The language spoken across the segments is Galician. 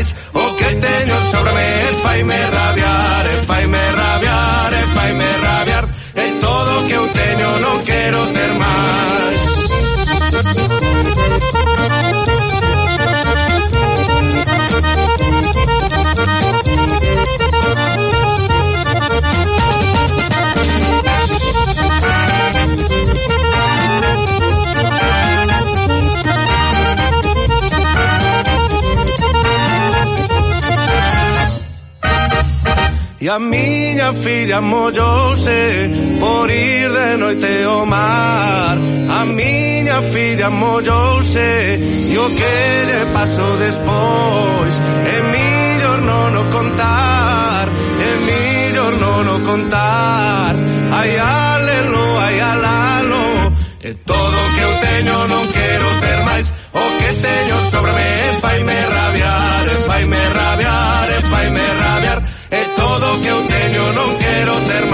lights or get. Filla mollouse por ir de noite ao mar A miña filla mollouse e o que lle pasou despois. É millor non o contar, é millor non o contar. Ai alelo, ai alalo. E todo que eu teño non quero ter máis. O que teño sobre me faime rabiar, e faime rabiar, e faime rabiar pero termina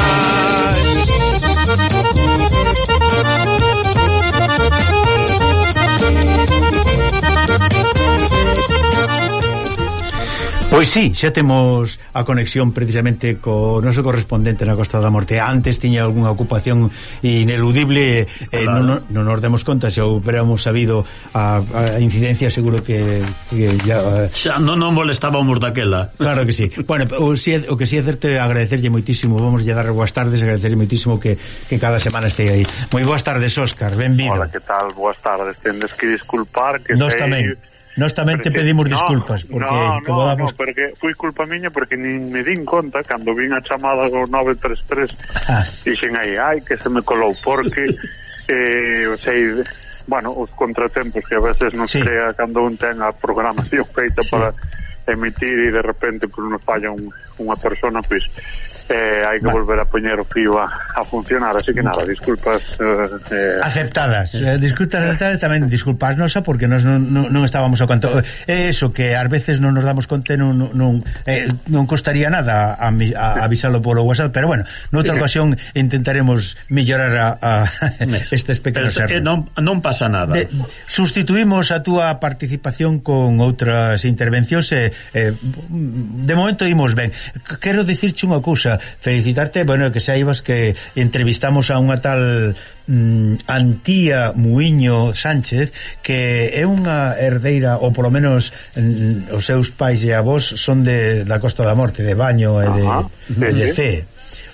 Pois sí, xa temos a conexión precisamente co noso correspondente na Costa da Morte. Antes tiña algunha ocupación ineludible, eh, claro. eh, non, non nos demos conta, xa hubiéramos sabido a, a incidencia, seguro que, que ya... Eh, xa non nos molestábamos daquela. Claro que sí. Bueno, o, si, o que si é certo é agradecerlle moitísimo, vamos lle dar boas tardes, agradecerlle moitísimo que, que cada semana este aí. Moi boas tardes, Óscar, benvido. Hola, que tal? Boas tardes. Tendes que disculpar que Nos sei... tamén Nós tamén te pedimos disculpas porque no, no, damos... no, porque foi culpa miña porque nin me din conta cando vin a chamada do 933 ah. dixen aí, ai, que se me colou porque eh, o sei, bueno, os contratempos que a veces non sí. crea cando un ten a programación feita sí. para emitir e de repente por pues, nos falla un, unha persona pois pues, eh, hai que vale. volver a poñer o fío a, a funcionar, así que nada, disculpas eh, eh. aceptadas, eh, disculpas aceptadas tamén disculpásnos porque nos non, non, non estábamos ao canto é eh, eso que ás veces non nos damos conta non, non, eh, non costaría nada a, a avisalo polo WhatsApp, pero bueno, noutra ocasión intentaremos mellorar a, a estes pequenos erros. Eh, non, non pasa nada. De, sustituimos a túa participación con outras intervencións e eh, eh, de momento imos ben. Quero dicirche unha cousa felicitarte, bueno, que saibas que entrevistamos a unha tal mm, Antía Muiño Sánchez, que é unha herdeira, ou polo menos mm, os seus pais e avós son de, da Costa da Morte, de Baño e de, Ajá, de, de C.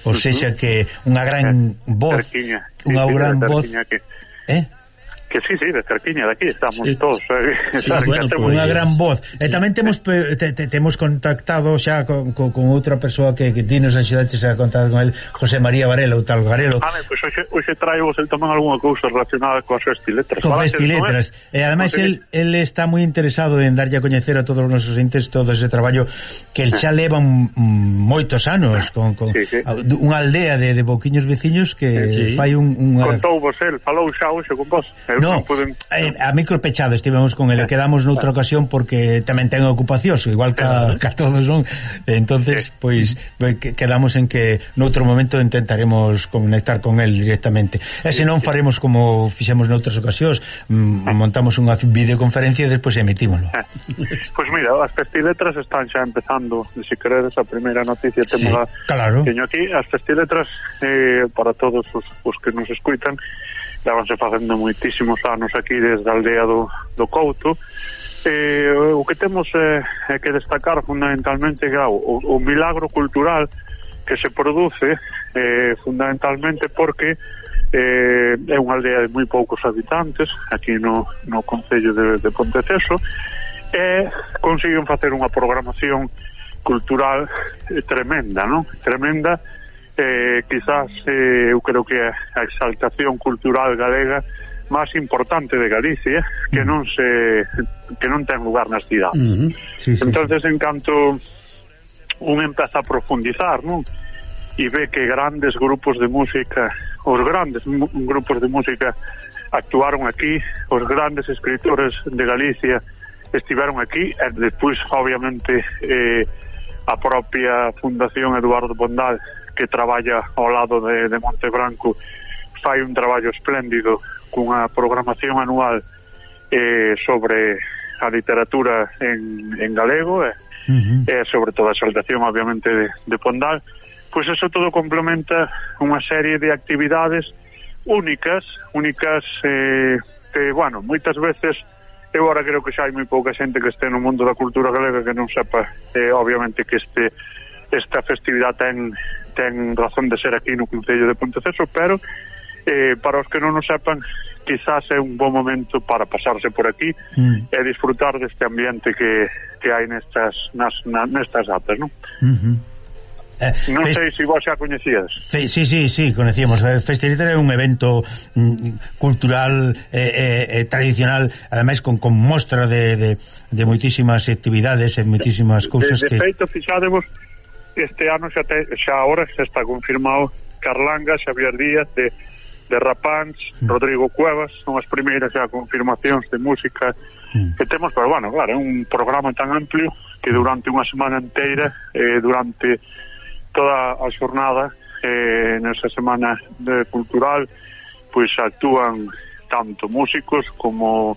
Ou seja, que unha gran voz, unha gran voz... Que... Eh? que sí, sí, de cerquiña de aquí estamos sí. todos eh, sí, bueno, pues, unha gran voz. Eh, sí. e eh, tamén temos te, te, temos contactado xa con, con, con outra persoa que, que dinos ansiedades a contar con el José María Varela, o tal Garelo ah, pois pues, hoxe, hoxe traio el tamén algunha cousa relacionada coas estiletras con estiletras, e eh, ademais no, el, el está moi interesado en darlle a coñecer a todos os nosos entes todo ese traballo que el xa leva un, moitos anos con, con sí, sí. unha aldea de, de boquiños veciños que sí. fai un, un... Contou vos el, falou xa hoxe con vos el no, poden... Eh, a micropechado estivemos con ele, quedamos noutra ocasión porque tamén ten ocupacións, igual que, a, que a todos son. Entonces, pois pues, quedamos en que noutro momento intentaremos conectar con el directamente. E se non faremos como fixemos noutras ocasións, mm, ah. montamos unha videoconferencia e despois emitímolo. Ah. Pois pues mira, as festiletras están xa empezando, se queredes a primeira noticia sí, a... claro. teño aquí. As festiletras eh, para todos os, os que nos escuitan levanse facendo moitísimos anos aquí desde a aldea do, do Couto eh, o que temos eh, que destacar fundamentalmente que o, o milagro cultural que se produce eh, fundamentalmente porque eh, é unha aldea de moi poucos habitantes aquí no, no Concello de, de Ponteceso e consiguen facer unha programación cultural eh, tremenda, non? Tremenda eh, quizás eh, eu creo que a exaltación cultural galega máis importante de Galicia que mm. non se que non ten lugar nas cidades. Mm-hmm. Uh -huh. sí, sí, Entonces sí. en canto un empeza a profundizar, non? E ve que grandes grupos de música, os grandes grupos de música actuaron aquí, os grandes escritores de Galicia estiveron aquí e despois obviamente eh, a propia Fundación Eduardo Bondal que traballa ao lado de, de Monte Branco fai un traballo espléndido cunha programación anual eh, sobre a literatura en, en galego eh, e eh, uh -huh. eh, sobre todo a exaltación obviamente de, de Pondal pois pues eso todo complementa unha serie de actividades únicas únicas eh, que, bueno, moitas veces eu ahora creo que xa hai moi pouca xente que este no mundo da cultura galega que non sepa eh, obviamente que este esta festividade ten ten razón de ser aquí no Concello de Ponteceso, pero eh, para os que non o sepan, quizás é un bom momento para pasarse por aquí mm. e disfrutar deste ambiente que, que hai nestas, nas, na, nestas datas, non? Mm -hmm. Eh, non sei se vos xa coñecías. Sí, sí, sí, sí coñecíamos. Eh, Festivitar é un evento mm, cultural eh, eh, eh, tradicional, ademais con, con mostra de, de, de moitísimas actividades e moitísimas cousas de, de que... De feito, fixadevos, este ano xa, te, xa ahora xa está confirmado Carlanga, Xavier Díaz de, de Rapáns, mm. Rodrigo Cuevas son as primeiras xa confirmacións de música mm. que temos, pero bueno, claro é un programa tan amplio que durante unha semana inteira eh, durante toda a xornada eh, nesa semana de cultural pois actúan tanto músicos como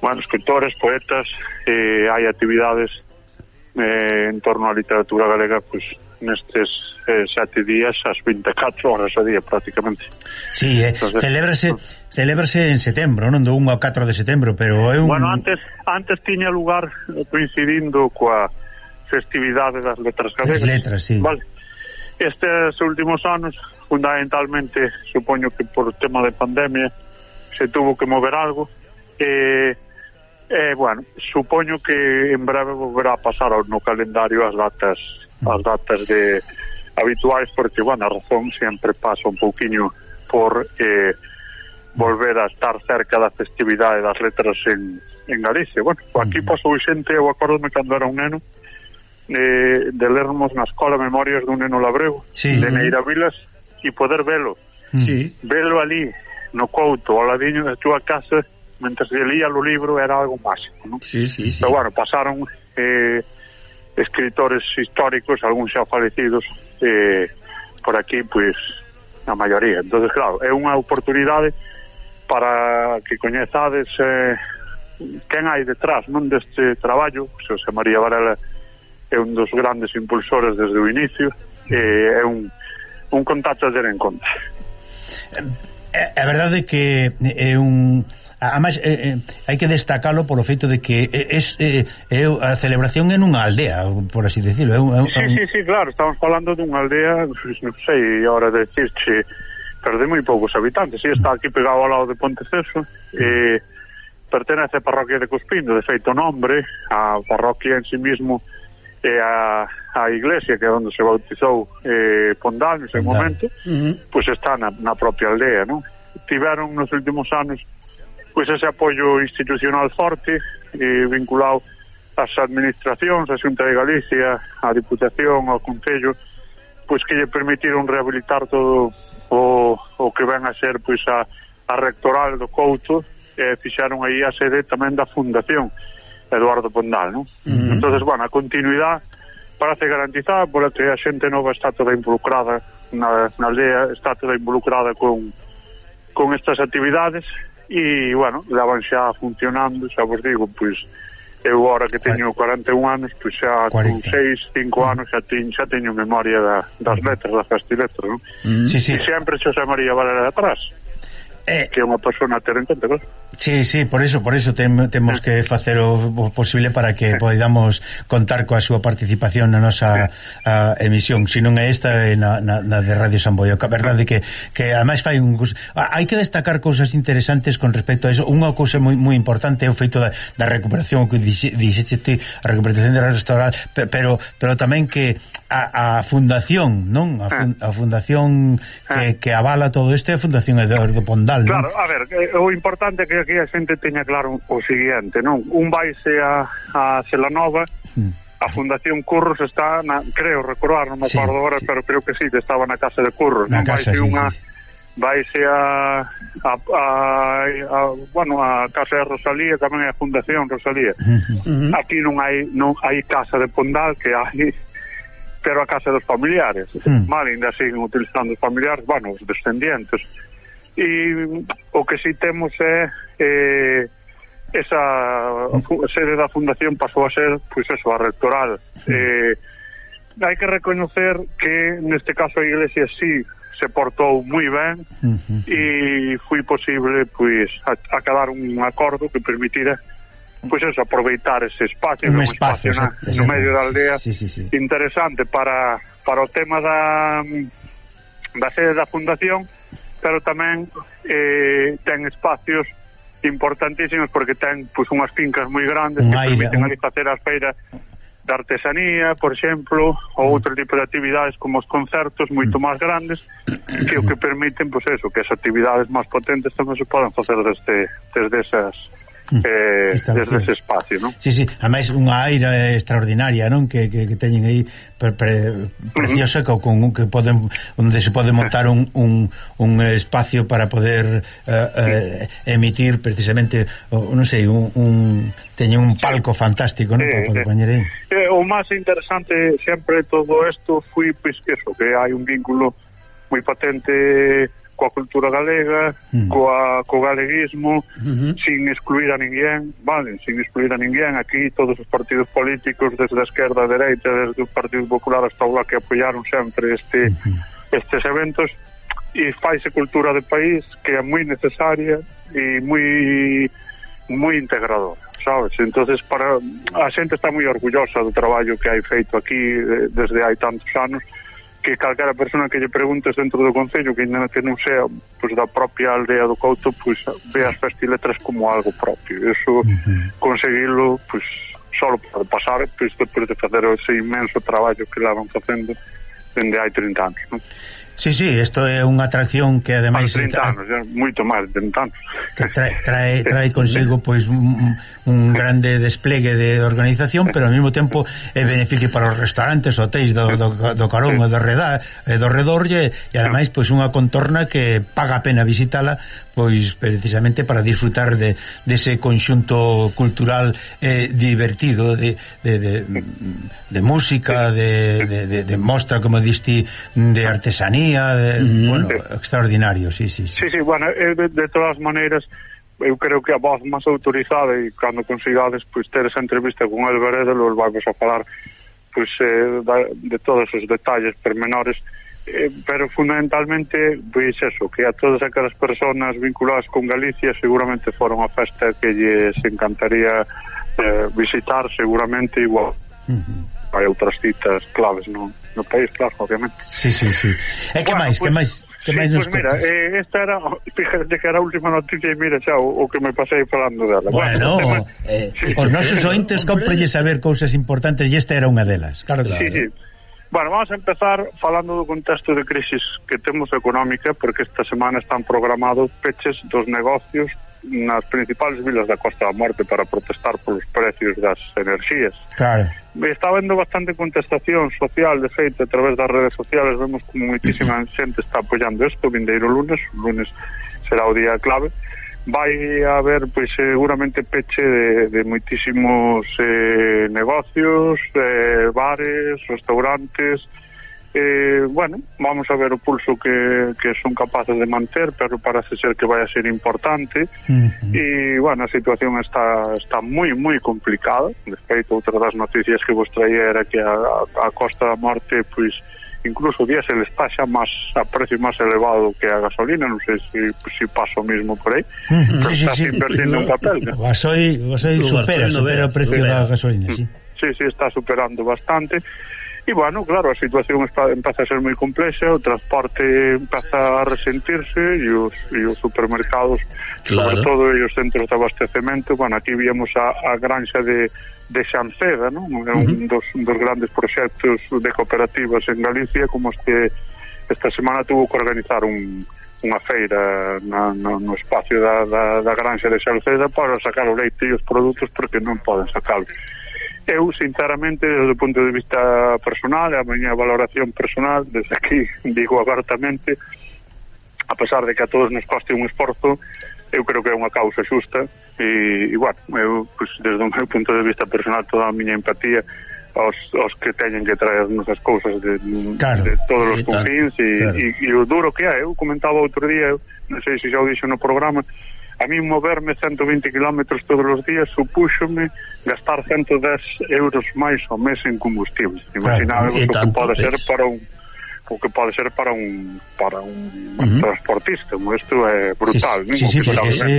bueno, escritores, poetas eh, hai actividades eh, en torno á literatura galega pois, nestes eh, sete días as 24 horas a día prácticamente Sí, eh, Entonces, celebrase, celebrase en setembro, non do 1 ao 4 de setembro pero é un... Bueno, antes, antes tiña lugar eh, coincidindo coa festividade das letras galegas das letras, sí. vale. Estes últimos anos fundamentalmente supoño que por tema de pandemia se tuvo que mover algo eh, Eh, bueno, supoño que en breve volverá a pasar no calendario as datas as datas de habituais porque, bueno, a razón sempre pasa un pouquiño por eh, volver a estar cerca da festividade das letras en, en Galicia. Bueno, aquí pasou xente, eu acordome cando era un neno, eh, de lermos na escola Memorias dun neno labrego, sí. de Neira Vilas, e poder velo. Sí. Velo ali, no couto, ao ladiño da túa casa, mentre se lía o libro era algo máximo, non? Sí, sí, sí. Pero bueno, pasaron eh, escritores históricos, algúns xa falecidos, eh, por aquí, pois, pues, a maioría. entonces claro, é unha oportunidade para que coñezades eh, quen hai detrás non deste traballo, José María Varela é un dos grandes impulsores desde o inicio, eh, é un, un contacto a ter en conta. Eh, eh, é, é verdade que é un Además, eh, eh, hai que destacalo polo feito de que es, eh, eh, a celebración en unha aldea, por así decirlo. É un, é un... Sí, sí, sí, claro, estamos falando dunha aldea, non sei, ahora de decirche, pero de moi poucos habitantes. Sí, está aquí pegado ao lado de Ponteceso, eh, pertenece á parroquia de Cuspindo, de feito nombre, a parroquia en sí mismo, e a, a iglesia que é onde se bautizou eh, Pondal nese momento, uh -huh. pois pues está na, na propia aldea, non? Tiveron nos últimos anos pois ese apoio institucional forte eh, vinculado ás administracións, a Xunta de Galicia, a Diputación, ao Concello, pois que lle permitiron rehabilitar todo o, o que ven a ser pois a, a rectoral do Couto, e eh, fixaron aí a sede tamén da Fundación Eduardo Pondal, non? Uh -huh. Entonces, bueno, a continuidade parece garantizada, pola que a xente nova está toda involucrada na, na aldea, está toda involucrada con, con estas actividades e, bueno, daban xa funcionando, xa vos digo, pois, eu agora que teño 41 anos, pois xa 40. con 6, 5 anos xa teño, xa teño memoria da, das letras, das festiletras, non? Mm. Sí, sí. E sempre Xosé María Valera de atrás eh, que é unha persona a ter en conta, claro. Sí, sí, por eso, por eso tem, temos eh. que facer o, o posible para que eh. podamos contar coa súa participación na nosa eh. a, emisión, se non é esta é na, na, na de Radio Samboio. A verdade que que ademais fai un hai que destacar cousas interesantes con respecto a eso. Unha cousa moi moi importante é o feito da, da recuperación que dixete a recuperación da restaural, pero pero tamén que a, a fundación, non? A, fun, a fundación que, que avala todo isto é a fundación Eduardo Pondal final. Claro, a ver, eh, o importante é que aquí a xente teña claro o seguinte, non? Un vaise a, a Celanova, mm. A Fundación Curros está, na, creo recordar, non me acordo agora, sí. pero creo que sí, que estaba na casa de Curros. Na non? casa, vaise sí, unha, sí. Vaise a, a, a, a, bueno, a Casa de Rosalía, tamén a Fundación Rosalía. Uh -huh. Aquí non hai non hai casa de Pondal que hai pero a casa dos familiares. Mm. Vale, ainda siguen utilizando os familiares, bueno, os descendientes e o que si temos é eh, esa sede da fundación pasou a ser pois eso, a rectoral. Eh, hai que reconocer que neste caso a iglesia sí se portou moi ben uh e foi posible pois acabar un acordo que permitira pois eso, aproveitar ese espacio, un espacio, espacio na, no medio da aldea sí, sí, sí. interesante para, para o tema da da sede da fundación pero tamén eh, ten espacios importantísimos porque ten pues, unhas fincas moi grandes un aire, que permiten un... ali facer as feiras de artesanía, por exemplo, ou mm. outro tipo de actividades como os concertos moito mm. máis grandes, que o que permiten, pois pues, eso, que as actividades máis potentes tamén se poden facer desde, desde esas Mm. eh, desde ese espacio, non? Sí, sí, ademais unha aira extraordinaria, non? Que, que, que teñen aí pre, pre, preciosa uh -huh. con un que poden onde se pode montar un, un, un espacio para poder eh, eh, emitir precisamente, o, non sei, un, un teñen un palco fantástico, non? Sí, para poder poñer aí. Eh, o máis interesante sempre todo isto foi pois que eso, que hai un vínculo moi patente coa cultura galega, mm. coa, co galeguismo, mm -hmm. sin excluir a ninguén, vale, sin excluir a ninguén, aquí todos os partidos políticos, desde a esquerda a dereita, desde o Partido Popular hasta o que apoiaron sempre este, mm -hmm. estes eventos, e faise cultura de país que é moi necesaria e moi moi integradora sabes? entonces para a xente está moi orgullosa do traballo que hai feito aquí eh, desde hai tantos anos que calquera persona que lle preguntes dentro do Concello que ainda que non sea pues, da propia aldea do Couto pues, ve as festiletras como algo propio eso uh -huh. conseguirlo pues, solo por pasar pues, depois de facer ese inmenso traballo que la van facendo dende hai 30 anos non? Sí, sí, isto é unha atracción que ademais... Há 30 anos, moito máis de anos. Que trae, trae, trae consigo pois un, un grande desplegue de organización, pero ao mesmo tempo é beneficio para os restaurantes, hotéis do, do, do Carón e do, Redá, e eh, do Redor e, e ademais pois unha contorna que paga a pena visitala pois precisamente para disfrutar de dese conxunto cultural eh, divertido de, de, de, de música, de, de, de, de mostra, como diste, de artesanía de, mm, -hmm. bueno, sí. extraordinario, sí, sí. Sí, sí, sí bueno, eh, de, de todas maneiras eu creo que a voz máis autorizada e cando consigades pois ter esa entrevista con el Veredelo, el vamos a falar pois eh, de todos os detalles permenores eh, pero fundamentalmente pois eso, que a todas aquelas personas vinculadas con Galicia seguramente foron a festa que lles encantaría eh, visitar seguramente igual. Uh hai outras citas claves no, no país, claro, obviamente. Sí, sí, sí. E que bueno, máis, pues, que máis? Que sí, máis pues mira, contas? eh, esta era, fíjate que era a última noticia e mira xa o, o que me pasei falando dela. Bueno, bueno tema, eh, sí, os nosos ointes comprelle saber cousas importantes e esta era unha delas. Claro, claro. Sí, sí. Bueno, vamos a empezar falando do contexto de crisis que temos económica, porque esta semana están programados peches dos negocios nas principais vilas da Costa da Morte para protestar polos precios das enerxías. Claro está vendo bastante contestación social, de feito, a través das redes sociales. Vemos como muitísima xente está apoiando isto, vindeiro lunes, lunes será o día clave, vai haber pois seguramente peche de, de moitísimos eh, negocios, eh, bares, restaurantes, eh, bueno, vamos a ver o pulso que, que son capaces de manter, pero parece ser que vai a ser importante. Uh -huh. E, bueno, a situación está, está moi, moi complicada. De feito, outra das noticias que vos traía era que a, a Costa da Morte, pois, incluso o diésel está xa máis a precio máis elevado que a gasolina, non sei se si, paso mesmo por aí, uh -huh. pero sí, está sí, invertindo un papel. O gasoi, o gasoi supera, supera o precio da gasolina, sí. Sí, sí, está superando bastante E, bueno, claro, a situación está, empeza a ser moi complexa, o transporte empeza a resentirse e os, e os supermercados, claro. sobre todo, e os centros de abastecemento. Bueno, aquí víamos a, a granxa de, de Xanceda, non? É un uh -huh. dos, dos grandes proxectos de cooperativas en Galicia, como este esta semana tuvo que organizar un, unha feira na, no, no espacio da, da, da granxa de Xanceda para sacar o leite e os produtos porque non poden sacarlo. Eu, sinceramente, desde o punto de vista personal, a miña valoración personal, desde aquí, digo abertamente, a pesar de que a todos nos coste un esforzo, eu creo que é unha causa xusta e, e bueno, eu, pues, desde o meu punto de vista personal, toda a miña empatía aos, aos que teñen que traernos as cousas de, claro, de todos os confins e, claro. e, e o duro que é, eu comentaba outro día, eu, non sei se xa o dixo no programa, A mí moverme 120 km todos os días supúxome gastar 110 euros máis ao mes en combustible. Imaginabemos claro, o que pode ser para un o que pode ser para un para un uh -huh. transportista, isto é brutal, sí, sí, sí, sí, sí, sí.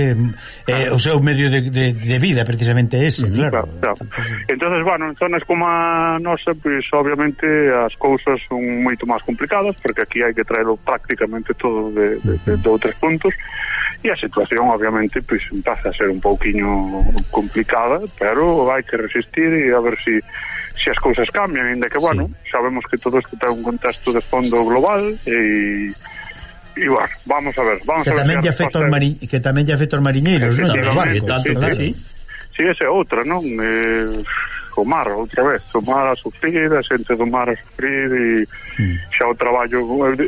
Eh, o seu medio de, de, de vida precisamente ese, uh -huh, claro. claro, claro. Entonces, bueno, en zonas como a nosa, pois pues, obviamente as cousas son moito máis complicadas, porque aquí hai que traelo prácticamente todo de, de, de, de outros puntos e a situación obviamente pois empeza a ser un pouquiño complicada, pero hai que resistir e a ver se si, se si as cousas cambian, ainda que, bueno, sí. sabemos que todo isto ten un contexto de fondo global e E bueno, vamos a ver, vamos que a ver tamén que, afecta os mari... que tamén lle afecta os mariñeiros, non? Os barcos, sí, tanto, sí, claro. sí. sí, esa é outra, non? Eh, co mar outra vez, o mar a sufrir, a xente do mar a sufrir e mm. xa o traballo,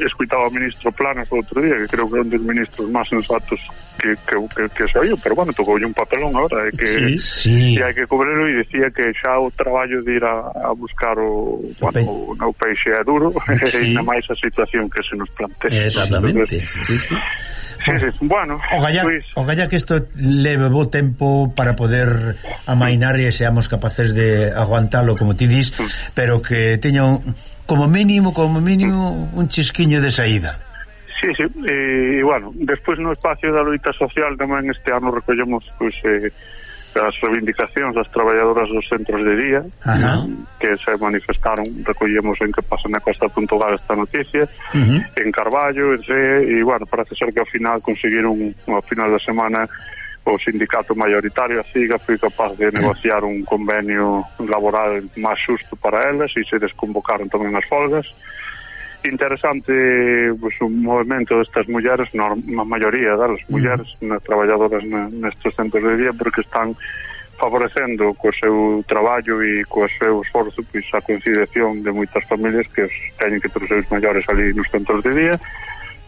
escuitaba o ministro Planas o outro día, que creo que é un dos ministros máis sensatos que, que, que, que saiu, pero bueno, tocou un papelón agora, e que sí, sí. E hai que cobrelo e decía que xa o traballo de ir a, a buscar o, o bueno, pe... o, no peixe é duro, sí. e na máis a situación que se nos plantea. Exactamente, Entonces, sí, sí. Sí, sí. Bueno, o galla, pues... o galla que isto leve bo tempo para poder amainar e seamos capaces de aguantalo como ti dis, pero que teña un, como mínimo, como mínimo un chisquiño de saída. Sí, sí, e, e bueno, despois no espacio da loita social tamén este ano recollemos pois, eh, as reivindicacións das traballadoras dos centros de día Ajá. que se manifestaron recollemos en que pasa na costa.gal esta noticia uh -huh. en Carballo, en C e bueno, parece ser que ao final conseguiron ao final da semana o sindicato maioritario a CIGA foi capaz de negociar un convenio laboral máis xusto para elas e se desconvocaron tamén as folgas. Interesante pues, o movimento destas mulleres, na a maioría das mulleres mm. nas traballadoras na, nestes centros de día porque están favorecendo co seu traballo e co seu esforzo pois, a conciliación de moitas familias que teñen que ter os seus maiores ali nos centros de día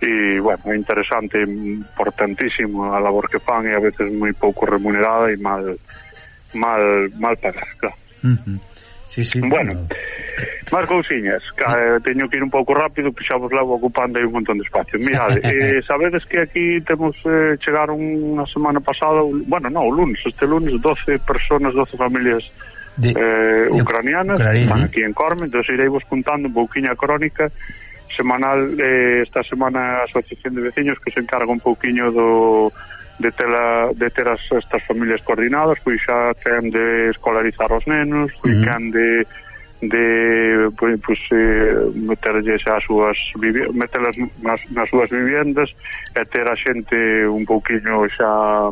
e, bueno, é interesante, mm, importantísimo a labor que fan e a veces moi pouco remunerada e mal mal mal pagada, claro. Uh -huh. Sí, sí, bueno, bueno. máis cousiñas, que, ah. eh, teño que ir un pouco rápido, que xa vos levo ocupando aí un montón de espacio. Mirade, eh, sabedes que aquí temos eh, chegaron unha semana pasada, bueno, non, o lunes, este lunes, 12 personas, 12 familias de, eh, ucranianas, de Ucrania. van aquí en Corme, entón irei vos contando un pouquinho a crónica semanal eh, esta semana a Asociación de Veciños que se encarga un pouquiño do de, tela, de ter as, estas familias coordinadas, pois xa quen de escolarizar os nenos, pois uh -huh. quen de de pois, pois eh, meterlles as súas meterlas nas, nas súas viviendas e ter a xente un pouquiño xa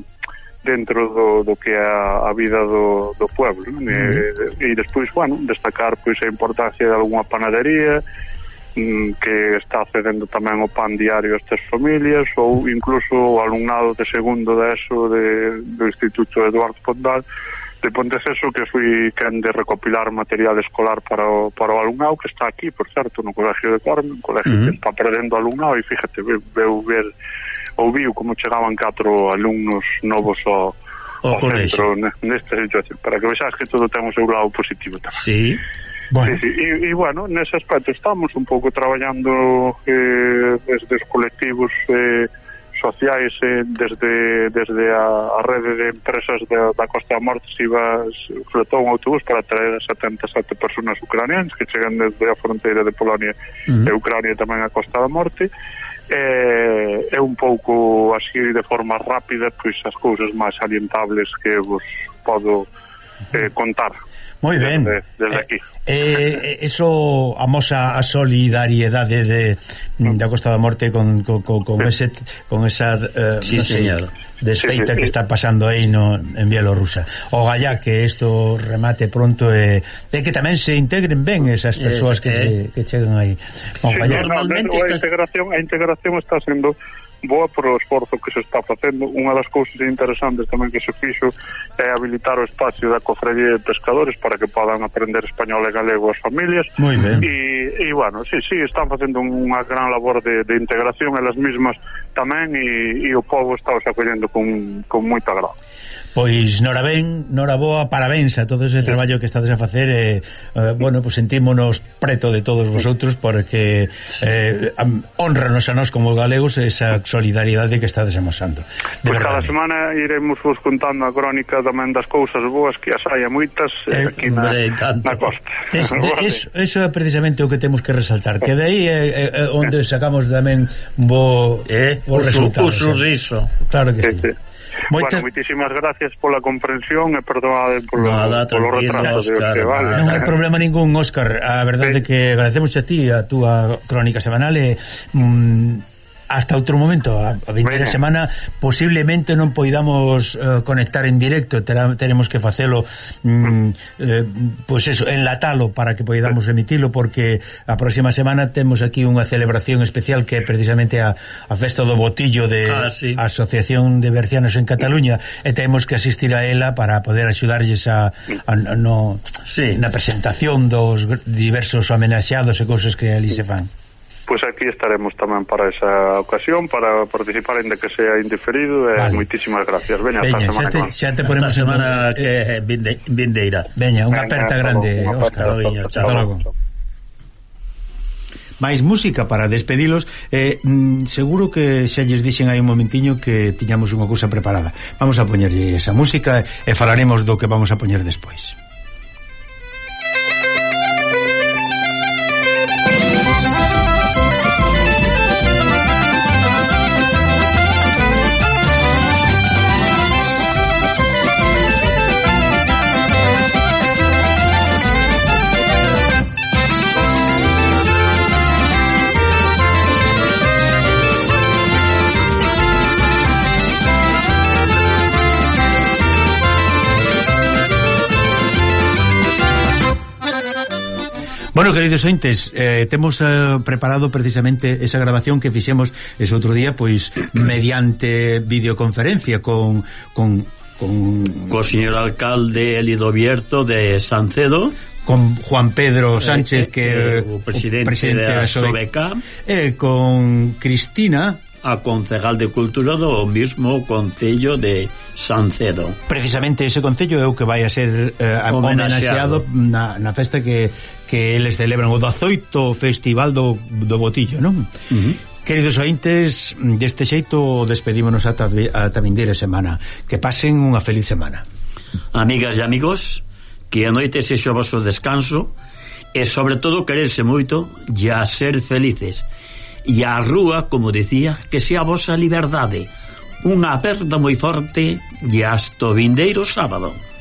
dentro do, do que é a, a vida do, do pueblo uh -huh. e, e despois, bueno, destacar pois a importancia de algunha panadería Mm, que está cedendo tamén o pan diario a estas familias ou incluso o alumnado de segundo da ESO de, do Instituto Eduardo Pondal de Ponteceso que fui quen de recopilar material escolar para o, para o alumnado que está aquí, por certo, no Colegio de Carmen un colegio uh -huh. que está perdendo alumnado e fíjate, veu, veu ver ouviu como chegaban catro alumnos novos ao, ao, ao centro nesta situación para que vexas que todo ten o seu lado positivo tamén. Sí. Bueno. Sí, e, e, bueno, nese aspecto estamos un pouco traballando eh, desde os colectivos eh, sociais eh, desde, desde a, a rede de empresas da, da Costa da Morte se iba, flotou un autobús para traer 77 personas ucranianas que chegan desde a fronteira de Polonia uh -huh. e Ucrania tamén a Costa da Morte é, é un pouco así de forma rápida pois as cousas máis salientables que vos podo eh, contar Moi ben. Desde, desde aquí. Eh, eh, eh, eso amosa a solidariedade de, mm. da Costa da Morte con, con, con, ese, con esa eh, sí, no señor, desfeita sí, sí, sí. que está pasando aí no, en Bielorrusa. O gallá que isto remate pronto e eh, de que tamén se integren ben esas persoas es, que, eh. que chegan aí. O sí, gallá, no, normalmente no, estás... integración, a integración está sendo boa por o esforzo que se está facendo. Unha das cousas interesantes tamén que se fixo é habilitar o espacio da cofradía de pescadores para que podan aprender español e galego as familias. Moi ben. E, e bueno, sí, sí, están facendo unha gran labor de, de integración elas mesmas tamén e, e o povo está os acollendo con, con moita agrado Pois, nora ben, nora boa, parabéns a todo ese traballo que estades a facer eh, eh, bueno, pois pues, sentímonos preto de todos vosotros porque eh, honranos a nós como galegos esa solidariedade que estades amosando. De pois pues cada semana iremos vos contando a crónica tamén das cousas boas que as hai moitas eh, eh, aquí na, hombre, na costa. Es, de, eso, eso é precisamente o que temos que resaltar que de aí eh, eh, eh onde sacamos tamén bo, eh, bo o resultado o sorriso claro que sí, sí. sí. Moita... Bueno, moitísimas gracias pola comprensión e perdonade polo, Nada, polo retraso Oscar, de hoxe, vale. Non hai problema ningún, Óscar. A verdade sí. que agradecemos a ti a túa crónica semanal e mm, hasta outro momento, a, a vindeira bueno. semana posiblemente non poidamos uh, eh, conectar en directo, terá, teremos que facelo mm, eh, pois pues eso, enlatalo para que poidamos emitilo porque a próxima semana temos aquí unha celebración especial que é precisamente a, a festa do botillo de ah, sí. Asociación de Bercianos en Cataluña e temos que asistir a ela para poder axudarlles a, a, a no, sí. na presentación dos diversos homenaxeados e cousas que ali se fan pois aquí estaremos tamén para esa ocasión para participar ainda que sea indiferido e vale. moitísimas gracias. Veña, Veña semana xa te, xa te ponemos semana que vinde, vindeira. Veña, unha aperta grande, unha Óscar, Oviño. Chao. logo. máis música para despedilos eh, mm, seguro que xa lles dixen aí un momentiño que tiñamos unha cousa preparada vamos a poñerlle esa música e falaremos do que vamos a poñer despois Bueno, queridos ointes, eh, temos eh, preparado precisamente esa grabación que fixemos ese outro día, pois, mediante videoconferencia con, con con... Co señor alcalde Elido Bierto de Sancedo. Con Juan Pedro eh, Sánchez que Eh, eh o presidente, o presidente da SOBECA. E con Cristina. A concejal de cultura do mismo concello de Sancedo. Precisamente ese concello é o que vai a ser eh, homenaxeado na, na festa que que eles celebran o 18 Festival do, do Botillo, non? Uh -huh. Queridos ointes, deste xeito despedímonos ata, ata vindeira semana. Que pasen unha feliz semana. Amigas e amigos, que a noite sexa o vosso descanso e, sobre todo, quererse moito e a ser felices. E a rúa, como decía, que sea a vosa liberdade. Unha aperta moi forte e hasta o vindeiro sábado.